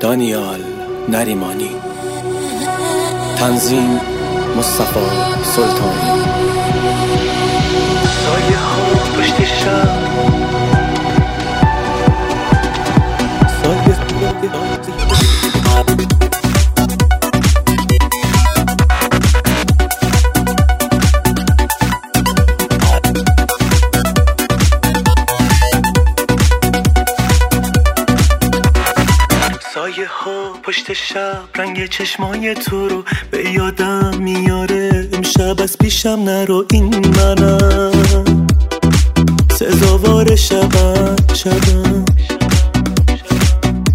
دانیال نریمانی. تنظیم مصطفی سلطانی. سایه ها پشت شب رنگ چشمای تو رو به یادم میاره. امشب از پیشم نرو این منم. سزاوار شبم شبم.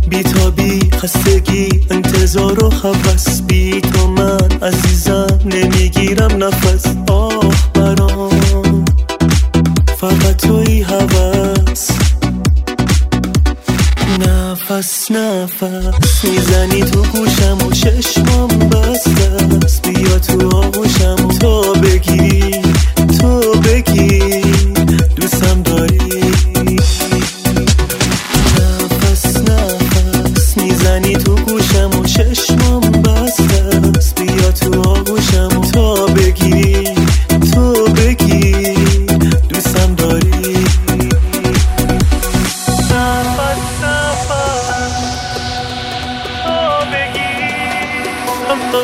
بیتابی خستگی انتظار و حوث بی تو من عزیزم نمی‌گیرم نفس. آه برام فقط توی حوث نفس نفس. می‌زنی تو گوشم و چشمام بسته بیا تو آغوشم تا بگی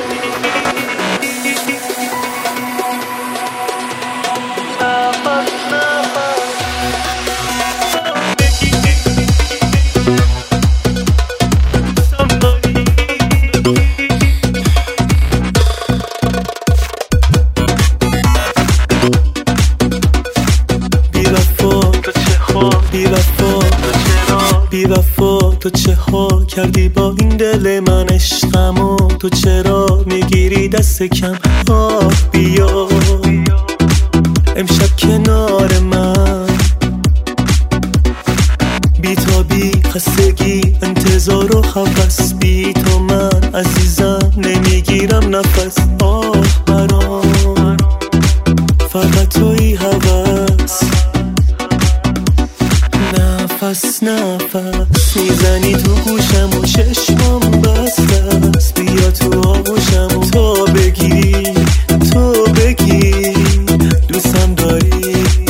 دوستم داری تو چه ها کردی با این دل من عشقمو تو چرا می‌گیری دست کم؟ آه بیا. امشب کنار من. بیتابی خستگی انتظار و حوث بی تو من عزیزم نمی‌گیرم نفس. آه. نفس نفس. می‌زنی تو گوشم و چشمم بست است. بیا تو آغوشم تو بگی تو بگی. دوستم داری؟